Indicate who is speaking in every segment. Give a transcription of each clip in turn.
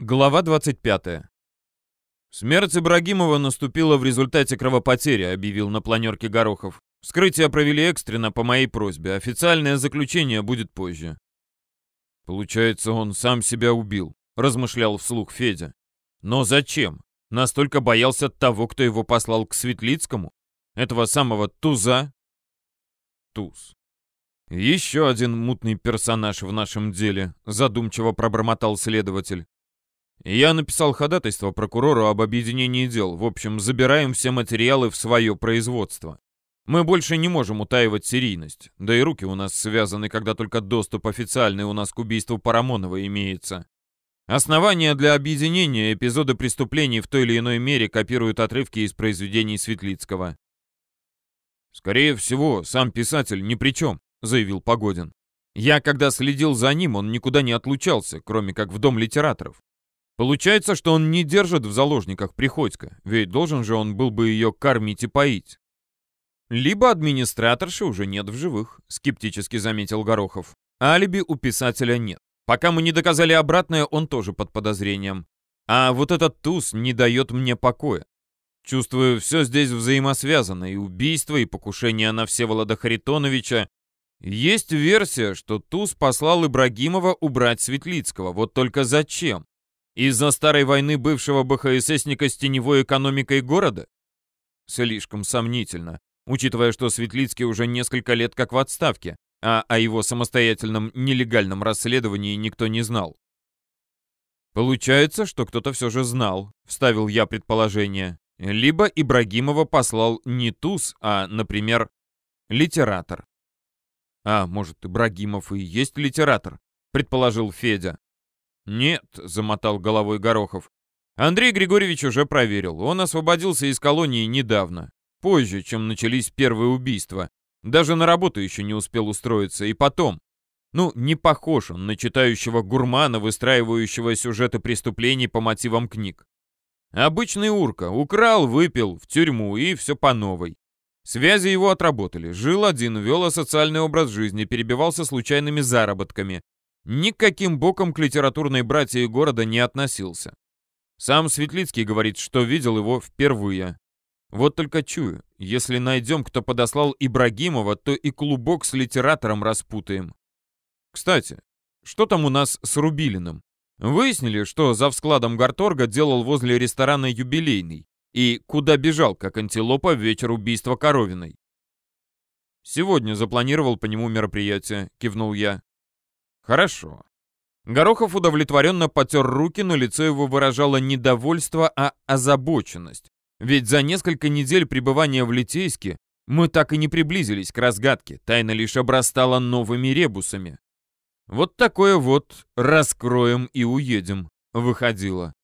Speaker 1: Глава 25. «Смерть Ибрагимова наступила в результате кровопотери», — объявил на планерке Горохов. «Вскрытие провели экстренно по моей просьбе. Официальное заключение будет позже». «Получается, он сам себя убил», — размышлял вслух Федя. «Но зачем? Настолько боялся того, кто его послал к Светлицкому? Этого самого Туза?» «Туз. Еще один мутный персонаж в нашем деле», — задумчиво пробормотал следователь. Я написал ходатайство прокурору об объединении дел. В общем, забираем все материалы в свое производство. Мы больше не можем утаивать серийность. Да и руки у нас связаны, когда только доступ официальный у нас к убийству Парамонова имеется. Основания для объединения эпизоды преступлений в той или иной мере копируют отрывки из произведений Светлицкого. «Скорее всего, сам писатель ни при чем», — заявил Погодин. «Я, когда следил за ним, он никуда не отлучался, кроме как в дом литераторов. Получается, что он не держит в заложниках Приходько, ведь должен же он был бы ее кормить и поить. Либо администраторши уже нет в живых, скептически заметил Горохов. Алиби у писателя нет. Пока мы не доказали обратное, он тоже под подозрением. А вот этот туз не дает мне покоя. Чувствую, все здесь взаимосвязано, и убийство, и покушение на Всеволода Харитоновича. Есть версия, что туз послал Ибрагимова убрать Светлицкого. Вот только зачем? Из-за старой войны бывшего БХССника с теневой экономикой города? Слишком сомнительно, учитывая, что Светлицкий уже несколько лет как в отставке, а о его самостоятельном нелегальном расследовании никто не знал. Получается, что кто-то все же знал, вставил я предположение. Либо Ибрагимова послал не туз, а, например, литератор. А, может, Ибрагимов и есть литератор, предположил Федя. «Нет», — замотал головой Горохов. «Андрей Григорьевич уже проверил. Он освободился из колонии недавно, позже, чем начались первые убийства. Даже на работу еще не успел устроиться. И потом, ну, не похож он на читающего гурмана, выстраивающего сюжеты преступлений по мотивам книг. Обычный урка. Украл, выпил, в тюрьму и все по новой. Связи его отработали. Жил один, вел асоциальный образ жизни, перебивался случайными заработками никаким боком к литературной братье города не относился. Сам Светлицкий говорит, что видел его впервые. Вот только чую, если найдем, кто подослал Ибрагимова, то и клубок с литератором распутаем. Кстати, что там у нас с Рубилиным? Выяснили, что за складом Гарторга делал возле ресторана «Юбилейный» и куда бежал, как антилопа, вечер убийства Коровиной. «Сегодня запланировал по нему мероприятие», — кивнул я. Хорошо. Горохов удовлетворенно потер руки, но лицо его выражало недовольство, а озабоченность. Ведь за несколько недель пребывания в Литейске мы так и не приблизились к разгадке, тайна лишь обрастала новыми ребусами. Вот такое вот «раскроем и уедем» выходило.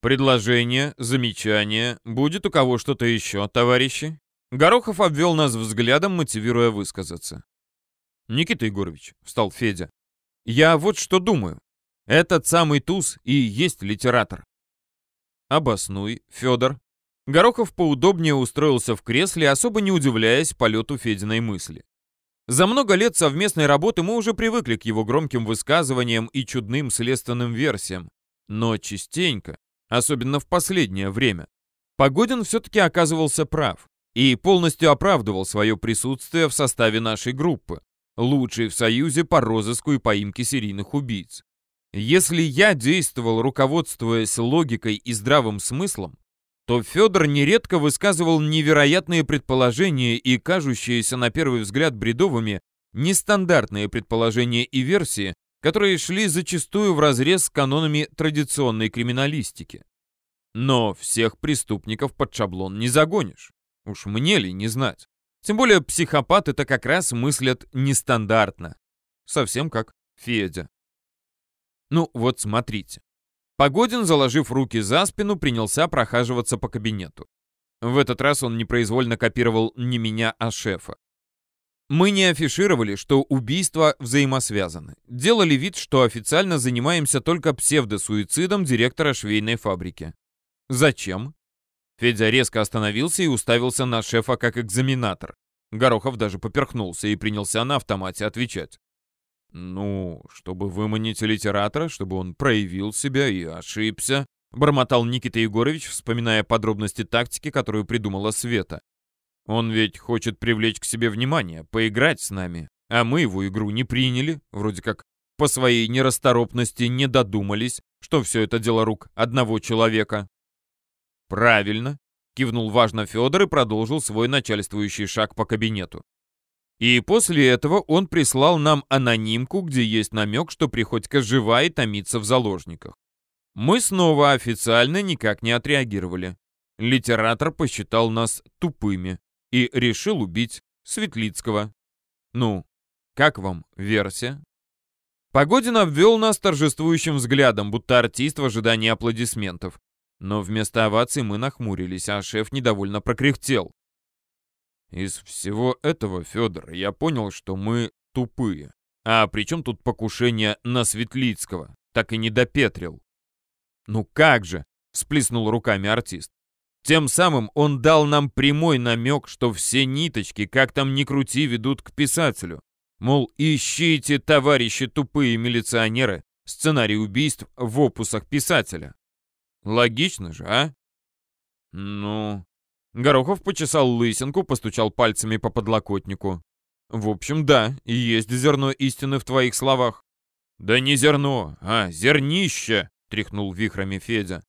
Speaker 1: Предложение, замечание, будет у кого что-то еще, товарищи? Горохов обвел нас взглядом, мотивируя высказаться. «Никита Егорович», — встал Федя, — «я вот что думаю. Этот самый туз и есть литератор». «Обоснуй, Федор». Горохов поудобнее устроился в кресле, особо не удивляясь полету Фединой мысли. За много лет совместной работы мы уже привыкли к его громким высказываниям и чудным следственным версиям. Но частенько, особенно в последнее время, Погодин все-таки оказывался прав и полностью оправдывал свое присутствие в составе нашей группы лучший в Союзе по розыску и поимке серийных убийц. Если я действовал, руководствуясь логикой и здравым смыслом, то Федор нередко высказывал невероятные предположения и кажущиеся на первый взгляд бредовыми нестандартные предположения и версии, которые шли зачастую вразрез с канонами традиционной криминалистики. Но всех преступников под шаблон не загонишь. Уж мне ли не знать. Тем более психопаты-то как раз мыслят нестандартно. Совсем как Федя. Ну вот смотрите. Погодин, заложив руки за спину, принялся прохаживаться по кабинету. В этот раз он непроизвольно копировал не меня, а шефа. Мы не афишировали, что убийства взаимосвязаны. Делали вид, что официально занимаемся только псевдосуицидом директора швейной фабрики. Зачем? Федя резко остановился и уставился на шефа как экзаменатор. Горохов даже поперхнулся и принялся на автомате отвечать. «Ну, чтобы выманить литератора, чтобы он проявил себя и ошибся», бормотал Никита Егорович, вспоминая подробности тактики, которую придумала Света. «Он ведь хочет привлечь к себе внимание, поиграть с нами, а мы его игру не приняли, вроде как по своей нерасторопности не додумались, что все это дело рук одного человека». «Правильно», — кивнул важно Федор и продолжил свой начальствующий шаг по кабинету. И после этого он прислал нам анонимку, где есть намек, что Приходько жива и томится в заложниках. Мы снова официально никак не отреагировали. Литератор посчитал нас тупыми и решил убить Светлицкого. Ну, как вам версия? Погодин обвел нас торжествующим взглядом, будто артист в ожидании аплодисментов. Но вместо оваций мы нахмурились, а шеф недовольно прокряхтел. Из всего этого, Федор, я понял, что мы тупые. А при чем тут покушение на Светлицкого? Так и не допетрил. Ну как же, всплеснул руками артист. Тем самым он дал нам прямой намек, что все ниточки, как там ни крути, ведут к писателю. Мол, ищите, товарищи тупые милиционеры, сценарий убийств в опусах писателя. Логично же, а? Ну, Горохов почесал лысинку, постучал пальцами по подлокотнику. «В общем, да, есть зерно истины в твоих словах». «Да не зерно, а зернище!» — тряхнул вихрами Федя.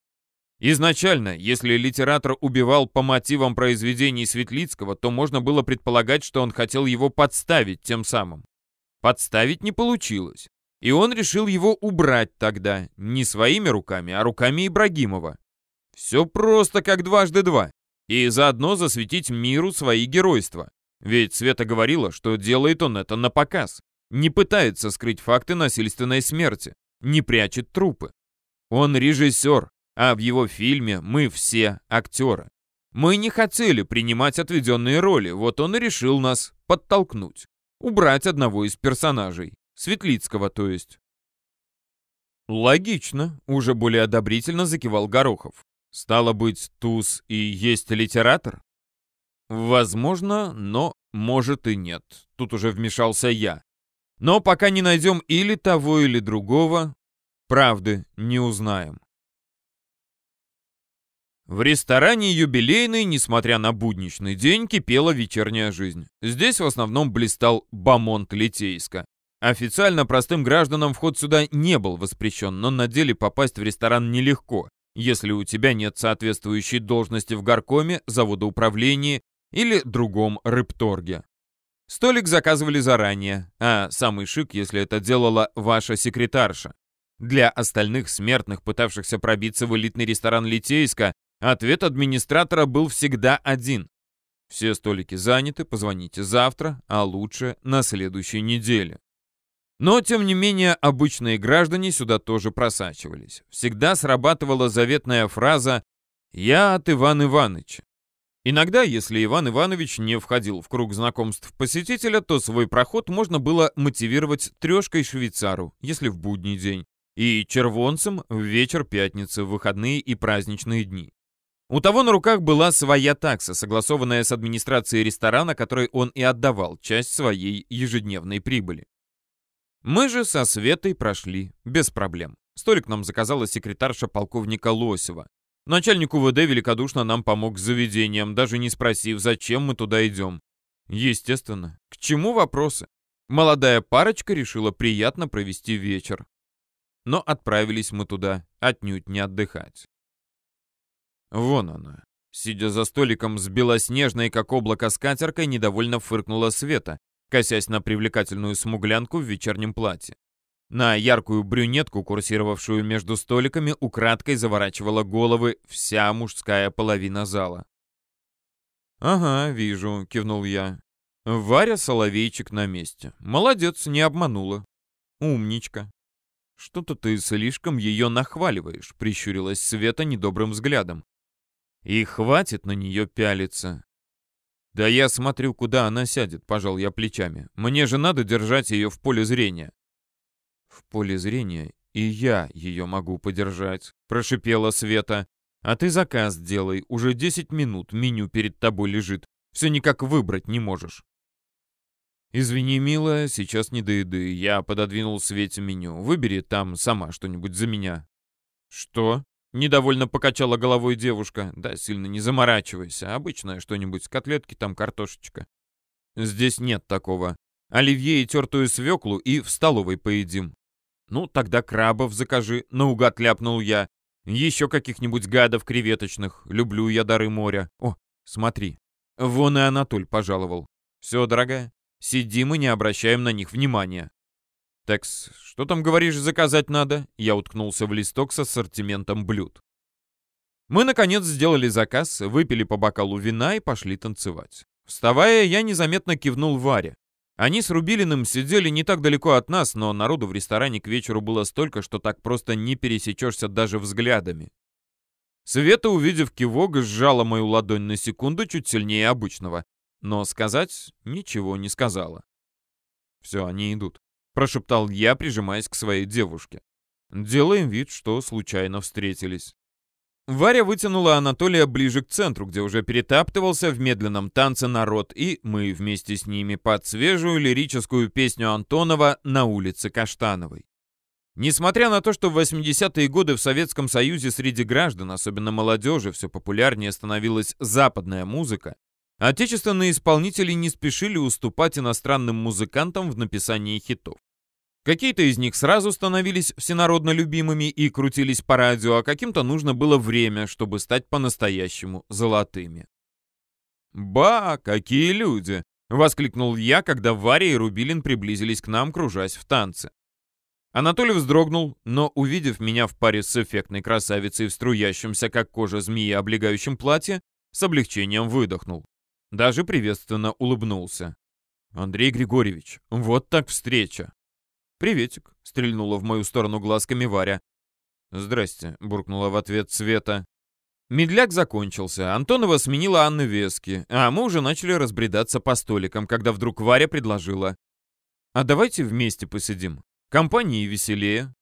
Speaker 1: Изначально, если литератор убивал по мотивам произведений Светлицкого, то можно было предполагать, что он хотел его подставить тем самым. Подставить не получилось. И он решил его убрать тогда, не своими руками, а руками Ибрагимова. Все просто как дважды два и заодно засветить миру свои геройства. Ведь Света говорила, что делает он это на показ. Не пытается скрыть факты насильственной смерти, не прячет трупы. Он режиссер, а в его фильме мы все актеры. Мы не хотели принимать отведенные роли, вот он и решил нас подтолкнуть. Убрать одного из персонажей. Светлицкого, то есть. Логично, уже более одобрительно закивал Горохов. Стало быть, Туз и есть литератор? Возможно, но может и нет. Тут уже вмешался я. Но пока не найдем или того, или другого, правды не узнаем. В ресторане юбилейный, несмотря на будничный день, кипела вечерняя жизнь. Здесь в основном блистал Бамонт Литейска. Официально простым гражданам вход сюда не был воспрещен, но на деле попасть в ресторан нелегко если у тебя нет соответствующей должности в горкоме, заводоуправлении или другом рыбторге. Столик заказывали заранее, а самый шик, если это делала ваша секретарша. Для остальных смертных, пытавшихся пробиться в элитный ресторан Литейска, ответ администратора был всегда один. Все столики заняты, позвоните завтра, а лучше на следующей неделе. Но, тем не менее, обычные граждане сюда тоже просачивались. Всегда срабатывала заветная фраза «Я от Ивана Ивановича». Иногда, если Иван Иванович не входил в круг знакомств посетителя, то свой проход можно было мотивировать трешкой швейцару, если в будний день, и червонцем в вечер пятницы, выходные и праздничные дни. У того на руках была своя такса, согласованная с администрацией ресторана, которой он и отдавал часть своей ежедневной прибыли. Мы же со Светой прошли без проблем. Столик нам заказала секретарша полковника Лосева. Начальник УВД великодушно нам помог с заведением, даже не спросив, зачем мы туда идем. Естественно. К чему вопросы? Молодая парочка решила приятно провести вечер. Но отправились мы туда отнюдь не отдыхать. Вон она. Сидя за столиком с белоснежной, как облако, скатеркой, недовольно фыркнула Света, косясь на привлекательную смуглянку в вечернем платье. На яркую брюнетку, курсировавшую между столиками, украдкой заворачивала головы вся мужская половина зала. «Ага, вижу», — кивнул я. «Варя Соловейчик на месте. Молодец, не обманула. Умничка». «Что-то ты слишком ее нахваливаешь», — прищурилась Света недобрым взглядом. «И хватит на нее пялиться. «Да я смотрю, куда она сядет», — пожал я плечами. «Мне же надо держать ее в поле зрения». «В поле зрения и я ее могу подержать», — прошипела Света. «А ты заказ делай, уже 10 минут меню перед тобой лежит. Все никак выбрать не можешь». «Извини, милая, сейчас не до еды. Я пододвинул Свете меню. Выбери там сама что-нибудь за меня». «Что?» — недовольно покачала головой девушка. «Да, сильно не заморачивайся. Обычное что-нибудь. Котлетки там, картошечка». «Здесь нет такого. Оливье и тертую свеклу и в столовой поедим». «Ну, тогда крабов закажи», — наугад ляпнул я. «Еще каких-нибудь гадов креветочных. Люблю я дары моря. О, смотри. Вон и Анатоль пожаловал. Все, дорогая, сидим и не обращаем на них внимания». «Текс, что там, говоришь, заказать надо?» Я уткнулся в листок с ассортиментом блюд. Мы, наконец, сделали заказ, выпили по бокалу вина и пошли танцевать. Вставая, я незаметно кивнул Варе. Они с Рубилиным сидели не так далеко от нас, но народу в ресторане к вечеру было столько, что так просто не пересечешься даже взглядами. Света, увидев кивок, сжала мою ладонь на секунду чуть сильнее обычного, но сказать ничего не сказала. «Все, они идут», — прошептал я, прижимаясь к своей девушке. Делаем вид, что случайно встретились. Варя вытянула Анатолия ближе к центру, где уже перетаптывался в медленном танце народ, и мы вместе с ними под свежую лирическую песню Антонова «На улице Каштановой». Несмотря на то, что в 80-е годы в Советском Союзе среди граждан, особенно молодежи, все популярнее становилась западная музыка, отечественные исполнители не спешили уступать иностранным музыкантам в написании хитов. Какие-то из них сразу становились всенародно любимыми и крутились по радио, а каким-то нужно было время, чтобы стать по-настоящему золотыми. «Ба, какие люди!» — воскликнул я, когда Варя и Рубилин приблизились к нам, кружась в танце. Анатолий вздрогнул, но, увидев меня в паре с эффектной красавицей в струящемся, как кожа змеи, облегающем платье, с облегчением выдохнул. Даже приветственно улыбнулся. «Андрей Григорьевич, вот так встреча!» «Приветик», — стрельнула в мою сторону глазками Варя. «Здрасте», — буркнула в ответ Света. Медляк закончился, Антонова сменила Анны Вески, а мы уже начали разбредаться по столикам, когда вдруг Варя предложила. «А давайте вместе посидим. Компании веселее».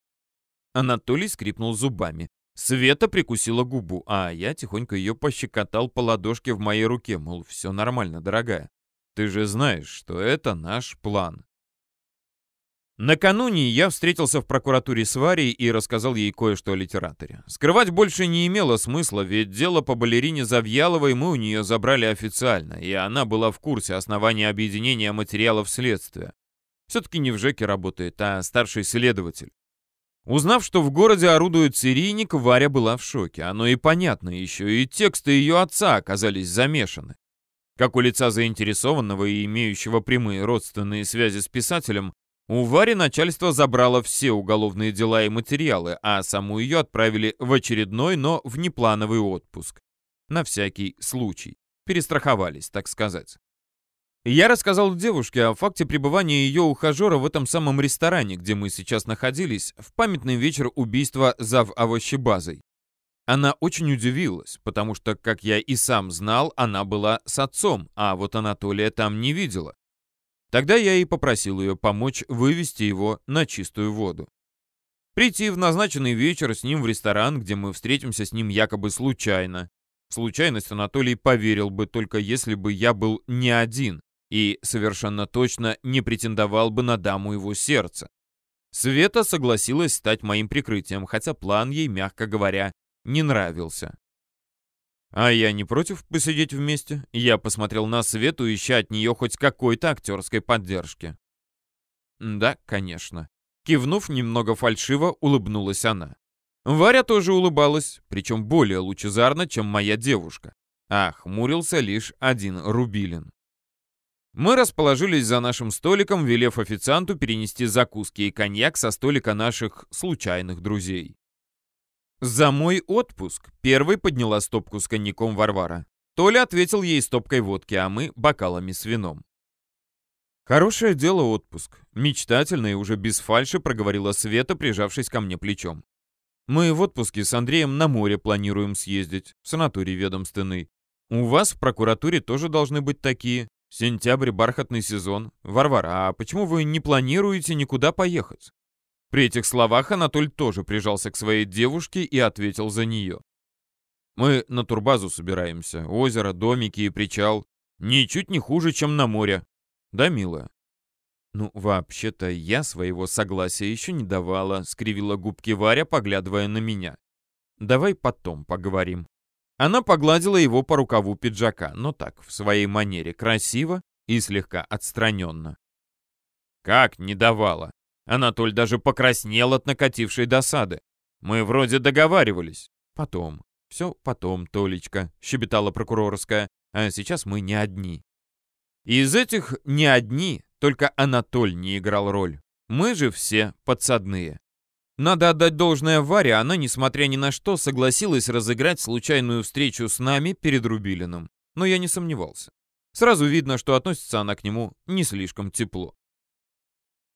Speaker 1: Анатолий скрипнул зубами. Света прикусила губу, а я тихонько ее пощекотал по ладошке в моей руке, мол, все нормально, дорогая. Ты же знаешь, что это наш план. Накануне я встретился в прокуратуре с Варей и рассказал ей кое-что о литераторе. Скрывать больше не имело смысла, ведь дело по балерине Завьяловой мы у нее забрали официально, и она была в курсе основания объединения материалов следствия. Все-таки не в ЖЭКе работает, а старший следователь. Узнав, что в городе орудует серийник, Варя была в шоке. Оно и понятно, еще и тексты ее отца оказались замешаны. Как у лица заинтересованного и имеющего прямые родственные связи с писателем, у Вари начальство забрало все уголовные дела и материалы, а саму ее отправили в очередной, но внеплановый отпуск. На всякий случай. Перестраховались, так сказать. Я рассказал девушке о факте пребывания ее ухажера в этом самом ресторане, где мы сейчас находились, в памятный вечер убийства зав овощебазой. Она очень удивилась, потому что, как я и сам знал, она была с отцом, а вот Анатолия там не видела. Тогда я и попросил ее помочь вывести его на чистую воду. Прийти в назначенный вечер с ним в ресторан, где мы встретимся с ним якобы случайно. Случайность Анатолий поверил бы, только если бы я был не один и совершенно точно не претендовал бы на даму его сердца. Света согласилась стать моим прикрытием, хотя план ей, мягко говоря, не нравился. «А я не против посидеть вместе?» Я посмотрел на Свету, ища от нее хоть какой-то актерской поддержки. «Да, конечно». Кивнув немного фальшиво, улыбнулась она. Варя тоже улыбалась, причем более лучезарно, чем моя девушка. А хмурился лишь один Рубилин. Мы расположились за нашим столиком, велев официанту перенести закуски и коньяк со столика наших случайных друзей. «За мой отпуск!» — первой подняла стопку с коньяком Варвара. Толя ответил ей стопкой водки, а мы — бокалами с вином. «Хорошее дело отпуск», — мечтательно и уже без фальши проговорила Света, прижавшись ко мне плечом. «Мы в отпуске с Андреем на море планируем съездить, в санаторий ведомственный. У вас в прокуратуре тоже должны быть такие. Сентябрь, бархатный сезон. Варвара, а почему вы не планируете никуда поехать?» При этих словах Анатоль тоже прижался к своей девушке и ответил за нее. «Мы на турбазу собираемся. Озеро, домики и причал. Ничуть не хуже, чем на море. Да, милая?» «Ну, вообще-то, я своего согласия еще не давала», — скривила губки Варя, поглядывая на меня. «Давай потом поговорим». Она погладила его по рукаву пиджака, но так, в своей манере, красиво и слегка отстраненно. «Как не давала?» Анатоль даже покраснел от накатившей досады. «Мы вроде договаривались». «Потом. Все потом, Толечка», — щебетала прокурорская. «А сейчас мы не одни». Из этих «не одни» Только Анатоль не играл роль. Мы же все подсадные. Надо отдать должное Варе, она, несмотря ни на что, согласилась разыграть случайную встречу с нами перед Рубилиным. Но я не сомневался. Сразу видно, что относится она к нему не слишком тепло.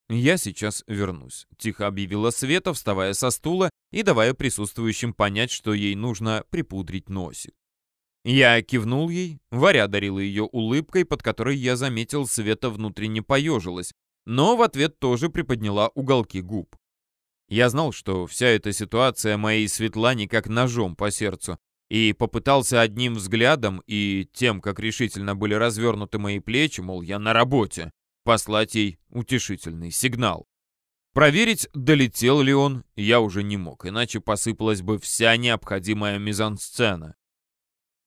Speaker 1: «Я сейчас вернусь», — тихо объявила Света, вставая со стула и давая присутствующим понять, что ей нужно припудрить носик. Я кивнул ей, Варя одарила ее улыбкой, под которой я заметил, Света внутренне поежилась, но в ответ тоже приподняла уголки губ. Я знал, что вся эта ситуация моей Светлане как ножом по сердцу, и попытался одним взглядом и тем, как решительно были развернуты мои плечи, мол, я на работе, послать ей утешительный сигнал. Проверить, долетел ли он, я уже не мог, иначе посыпалась бы вся необходимая мизансцена.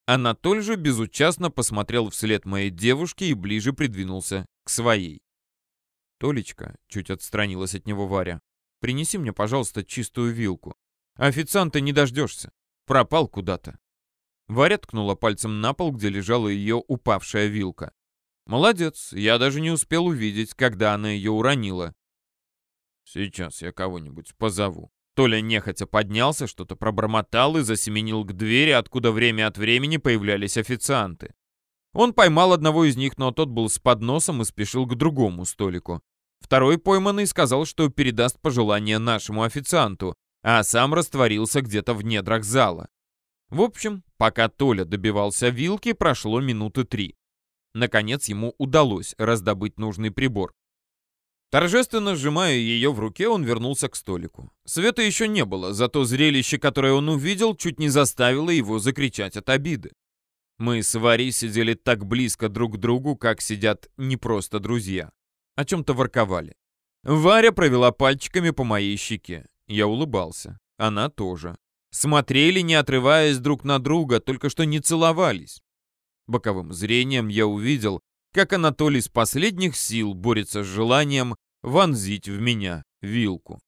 Speaker 1: Анатоль же безучастно посмотрел вслед моей девушке и ближе придвинулся к своей. «Толечка», — чуть отстранилась от него Варя, — «принеси мне, пожалуйста, чистую вилку. Официанта не дождешься. Пропал куда-то». Варя ткнула пальцем на пол, где лежала ее упавшая вилка. «Молодец, я даже не успел увидеть, когда она ее уронила». «Сейчас я кого-нибудь позову», Толя нехотя поднялся, что-то пробормотал и засеменил к двери, откуда время от времени появлялись официанты. Он поймал одного из них, но тот был с подносом и спешил к другому столику. Второй пойманный сказал, что передаст пожелание нашему официанту, а сам растворился где-то в недрах зала. В общем, пока Толя добивался вилки, прошло минуты три. Наконец ему удалось раздобыть нужный прибор. Торжественно сжимая ее в руке, он вернулся к столику. Света еще не было, зато зрелище, которое он увидел, чуть не заставило его закричать от обиды. Мы с Варей сидели так близко друг к другу, как сидят не просто друзья. О чем-то ворковали. Варя провела пальчиками по моей щеке. Я улыбался. Она тоже. Смотрели, не отрываясь друг на друга, только что не целовались. Боковым зрением я увидел, как Анатолий с последних сил борется с желанием вонзить в меня вилку.